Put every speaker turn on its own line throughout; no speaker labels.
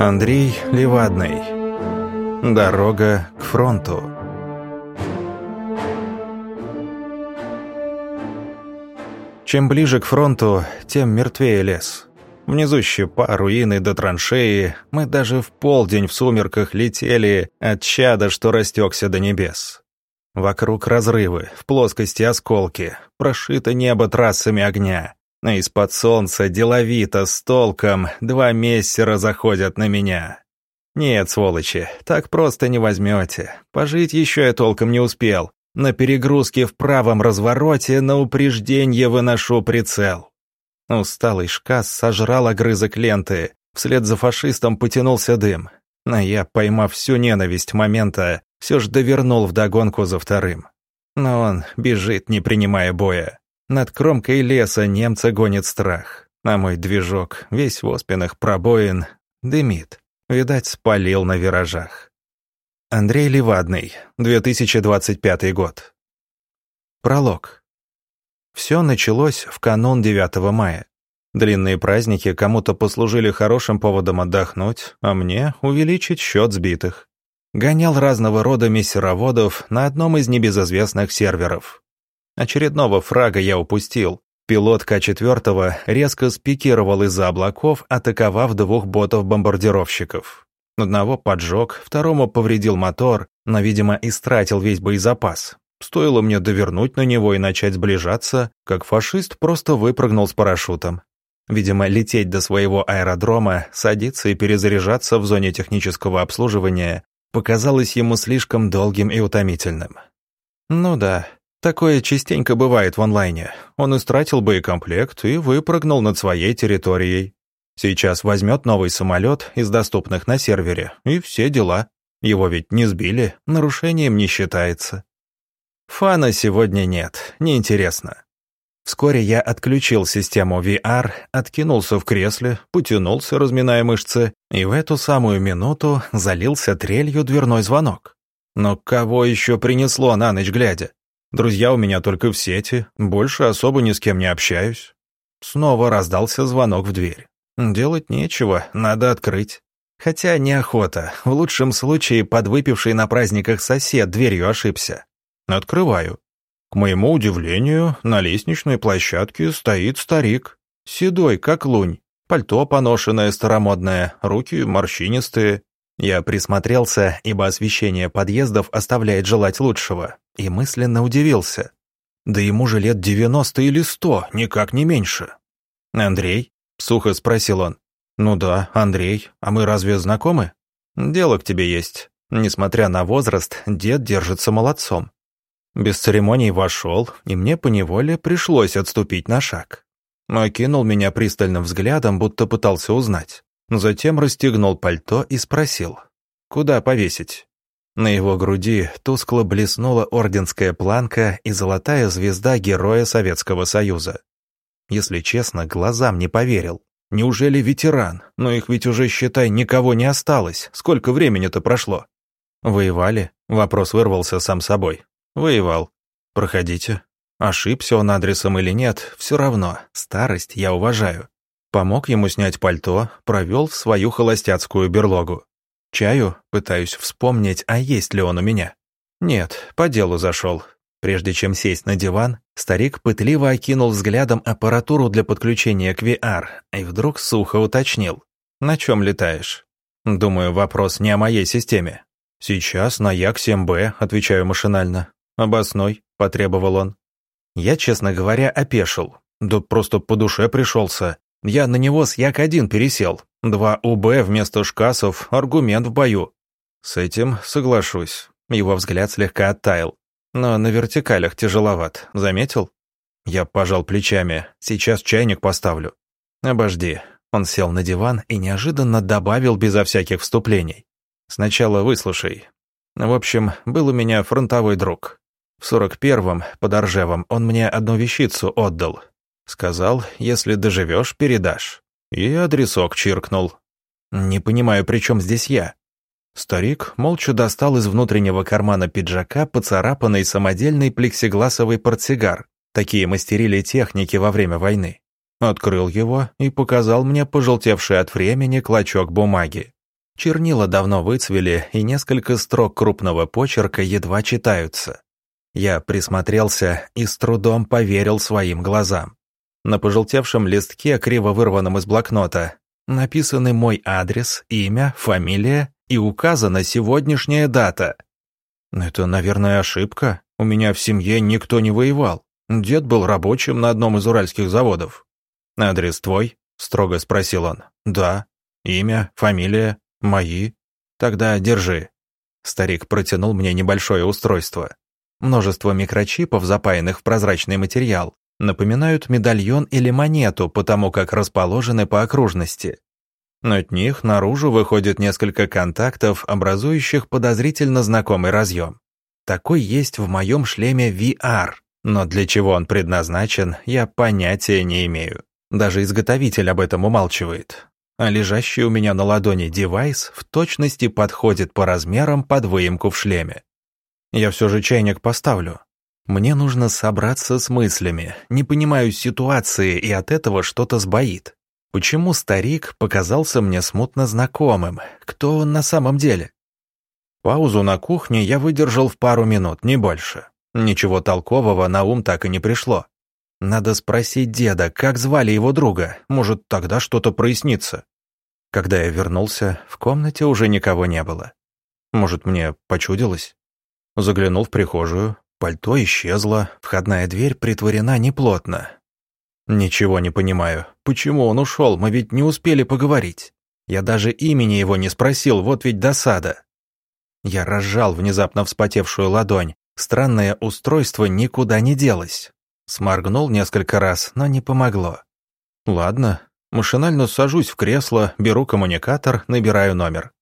Андрей Левадный. Дорога к фронту. Чем ближе к фронту, тем мертвее лес. Внизу щепа, руины до траншеи. Мы даже в полдень в сумерках летели от чада, что растекся до небес. Вокруг разрывы, в плоскости осколки, прошито небо трассами огня. А из-под солнца деловито, с толком, два мессера заходят на меня. Нет, сволочи, так просто не возьмете. Пожить еще я толком не успел. На перегрузке в правом развороте на упреждение выношу прицел. Усталый шкас сожрал огрызок ленты. Вслед за фашистом потянулся дым. Но я, поймав всю ненависть момента, все ж довернул вдогонку за вторым. Но он бежит, не принимая боя. Над кромкой леса немца гонит страх, а мой движок, весь в оспинах пробоин, дымит. Видать, спалил на виражах. Андрей Левадный, 2025 год. Пролог. Все началось в канун 9 мая. Длинные праздники кому-то послужили хорошим поводом отдохнуть, а мне увеличить счет сбитых. Гонял разного рода мессероводов на одном из небезызвестных серверов. Очередного фрага я упустил. Пилот К-4 резко спикировал из-за облаков, атаковав двух ботов-бомбардировщиков. Одного поджег, второму повредил мотор, но, видимо, истратил весь боезапас. Стоило мне довернуть на него и начать сближаться, как фашист просто выпрыгнул с парашютом. Видимо, лететь до своего аэродрома, садиться и перезаряжаться в зоне технического обслуживания показалось ему слишком долгим и утомительным. Ну да, Такое частенько бывает в онлайне. Он истратил боекомплект и выпрыгнул над своей территорией. Сейчас возьмет новый самолет из доступных на сервере, и все дела. Его ведь не сбили, нарушением не считается. Фана сегодня нет, неинтересно. Вскоре я отключил систему VR, откинулся в кресле, потянулся, разминая мышцы, и в эту самую минуту залился трелью дверной звонок. Но кого еще принесло на ночь глядя? Друзья у меня только в сети, больше особо ни с кем не общаюсь. Снова раздался звонок в дверь. Делать нечего, надо открыть. Хотя неохота, в лучшем случае подвыпивший на праздниках сосед дверью ошибся. Открываю. К моему удивлению, на лестничной площадке стоит старик. Седой, как лунь. Пальто поношенное, старомодное, руки морщинистые. Я присмотрелся, ибо освещение подъездов оставляет желать лучшего и мысленно удивился. Да ему же лет девяносто или сто, никак не меньше. «Андрей?» — сухо спросил он. «Ну да, Андрей, а мы разве знакомы?» «Дело к тебе есть. Несмотря на возраст, дед держится молодцом». Без церемоний вошел, и мне поневоле пришлось отступить на шаг. Окинул меня пристальным взглядом, будто пытался узнать. Затем расстегнул пальто и спросил, «Куда повесить?» На его груди тускло блеснула орденская планка и золотая звезда Героя Советского Союза. Если честно, глазам не поверил. Неужели ветеран? Но их ведь уже, считай, никого не осталось. Сколько времени-то прошло? Воевали? Вопрос вырвался сам собой. Воевал. Проходите. Ошибся он адресом или нет, все равно. Старость я уважаю. Помог ему снять пальто, провел в свою холостяцкую берлогу. Чаю? Пытаюсь вспомнить, а есть ли он у меня. Нет, по делу зашел. Прежде чем сесть на диван, старик пытливо окинул взглядом аппаратуру для подключения к VR и вдруг сухо уточнил. «На чем летаешь?» Думаю, вопрос не о моей системе. «Сейчас на Як-7Б», — отвечаю машинально. «Обосной», — потребовал он. Я, честно говоря, опешил. Да просто по душе пришелся. Я на него с Як-1 пересел. Два УБ вместо шкасов – аргумент в бою. С этим соглашусь. Его взгляд слегка оттаял. Но на вертикалях тяжеловат. Заметил? Я пожал плечами. Сейчас чайник поставлю. Обожди. Он сел на диван и неожиданно добавил безо всяких вступлений. Сначала выслушай. В общем, был у меня фронтовой друг. В сорок первом, под Оржевом, он мне одну вещицу отдал. Сказал, если доживешь, передашь. И адресок чиркнул. Не понимаю, при чем здесь я. Старик молча достал из внутреннего кармана пиджака поцарапанный самодельный плексигласовый портсигар. Такие мастерили техники во время войны. Открыл его и показал мне пожелтевший от времени клочок бумаги. Чернила давно выцвели, и несколько строк крупного почерка едва читаются. Я присмотрелся и с трудом поверил своим глазам. На пожелтевшем листке, криво вырванном из блокнота, написаны мой адрес, имя, фамилия и указана сегодняшняя дата. Это, наверное, ошибка. У меня в семье никто не воевал. Дед был рабочим на одном из уральских заводов. «Адрес твой?» — строго спросил он. «Да». «Имя, фамилия?» «Мои?» «Тогда держи». Старик протянул мне небольшое устройство. Множество микрочипов, запаянных в прозрачный материал, напоминают медальон или монету, потому как расположены по окружности. От них наружу выходит несколько контактов, образующих подозрительно знакомый разъем. Такой есть в моем шлеме VR, но для чего он предназначен, я понятия не имею. Даже изготовитель об этом умалчивает а лежащий у меня на ладони девайс в точности подходит по размерам под выемку в шлеме. Я все же чайник поставлю. Мне нужно собраться с мыслями, не понимаю ситуации и от этого что-то сбоит. Почему старик показался мне смутно знакомым? Кто он на самом деле? Паузу на кухне я выдержал в пару минут, не больше. Ничего толкового на ум так и не пришло. Надо спросить деда, как звали его друга, может, тогда что-то прояснится. Когда я вернулся, в комнате уже никого не было. Может, мне почудилось? Заглянул в прихожую, пальто исчезло, входная дверь притворена неплотно. Ничего не понимаю, почему он ушел, мы ведь не успели поговорить. Я даже имени его не спросил, вот ведь досада. Я разжал внезапно вспотевшую ладонь, странное устройство никуда не делось. Сморгнул несколько раз, но не помогло. Ладно, машинально сажусь в кресло, беру коммуникатор, набираю номер.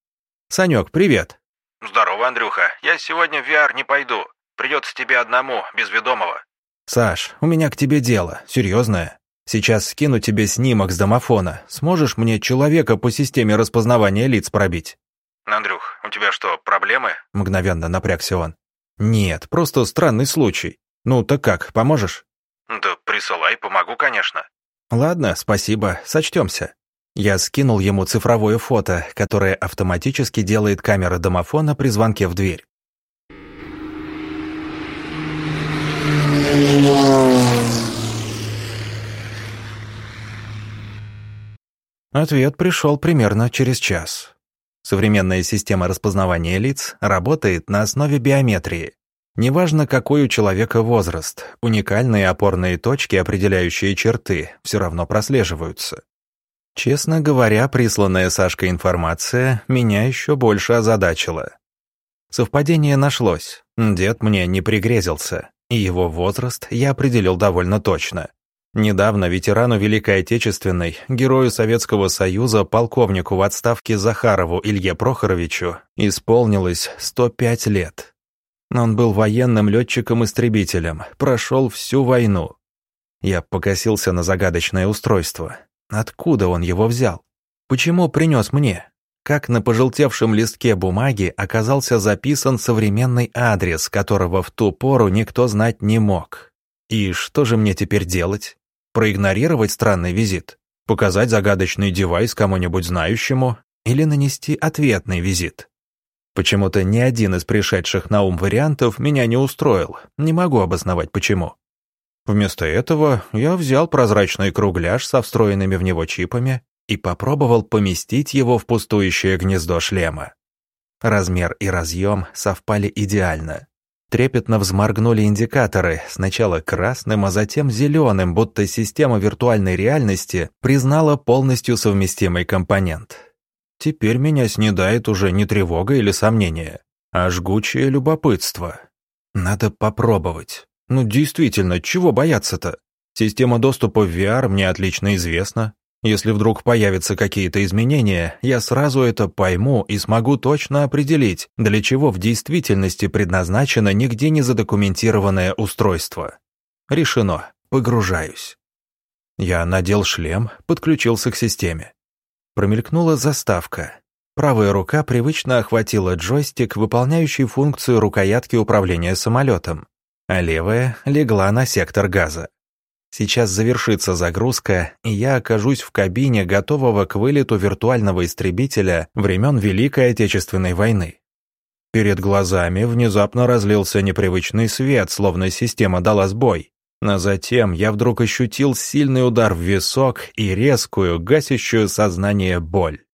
«Санек, привет!»
«Здорово, Андрюха. Я сегодня в VR не пойду. Придется тебе одному, без ведомого».
«Саш, у меня к тебе дело, серьезное. Сейчас скину тебе снимок с домофона. Сможешь мне человека по системе распознавания лиц пробить?»
«Андрюх, у тебя что, проблемы?»
Мгновенно напрягся он. «Нет, просто странный случай. Ну так как, поможешь?»
«Да присылай, помогу, конечно».
«Ладно, спасибо, сочтемся». Я скинул ему цифровое фото, которое автоматически делает камера домофона при звонке в дверь. Ответ пришел примерно через час. Современная система распознавания лиц работает на основе биометрии. Неважно, какой у человека возраст, уникальные опорные точки, определяющие черты, все равно прослеживаются. Честно говоря, присланная Сашкой информация меня еще больше озадачила. Совпадение нашлось, дед мне не пригрезился, и его возраст я определил довольно точно. Недавно ветерану Великой Отечественной, герою Советского Союза, полковнику в отставке Захарову Илье Прохоровичу исполнилось 105 лет. Он был военным летчиком-истребителем, прошел всю войну. Я покосился на загадочное устройство. Откуда он его взял? Почему принес мне? Как на пожелтевшем листке бумаги оказался записан современный адрес, которого в ту пору никто знать не мог? И что же мне теперь делать? Проигнорировать странный визит? Показать загадочный девайс кому-нибудь знающему? Или нанести ответный визит? Почему-то ни один из пришедших на ум вариантов меня не устроил, не могу обосновать почему. Вместо этого я взял прозрачный кругляш со встроенными в него чипами и попробовал поместить его в пустующее гнездо шлема. Размер и разъем совпали идеально. Трепетно взморгнули индикаторы, сначала красным, а затем зеленым, будто система виртуальной реальности признала полностью совместимый компонент. Теперь меня снедает уже не тревога или сомнение, а жгучее любопытство. Надо попробовать. Ну действительно, чего бояться-то? Система доступа в VR мне отлично известна. Если вдруг появятся какие-то изменения, я сразу это пойму и смогу точно определить, для чего в действительности предназначено нигде не задокументированное устройство. Решено. Погружаюсь. Я надел шлем, подключился к системе. Промелькнула заставка. Правая рука привычно охватила джойстик, выполняющий функцию рукоятки управления самолетом, а левая легла на сектор газа. Сейчас завершится загрузка, и я окажусь в кабине, готового к вылету виртуального истребителя времен Великой Отечественной войны. Перед глазами внезапно разлился непривычный свет, словно система дала сбой. Но затем я вдруг ощутил сильный удар в висок и резкую, гасящую сознание боль.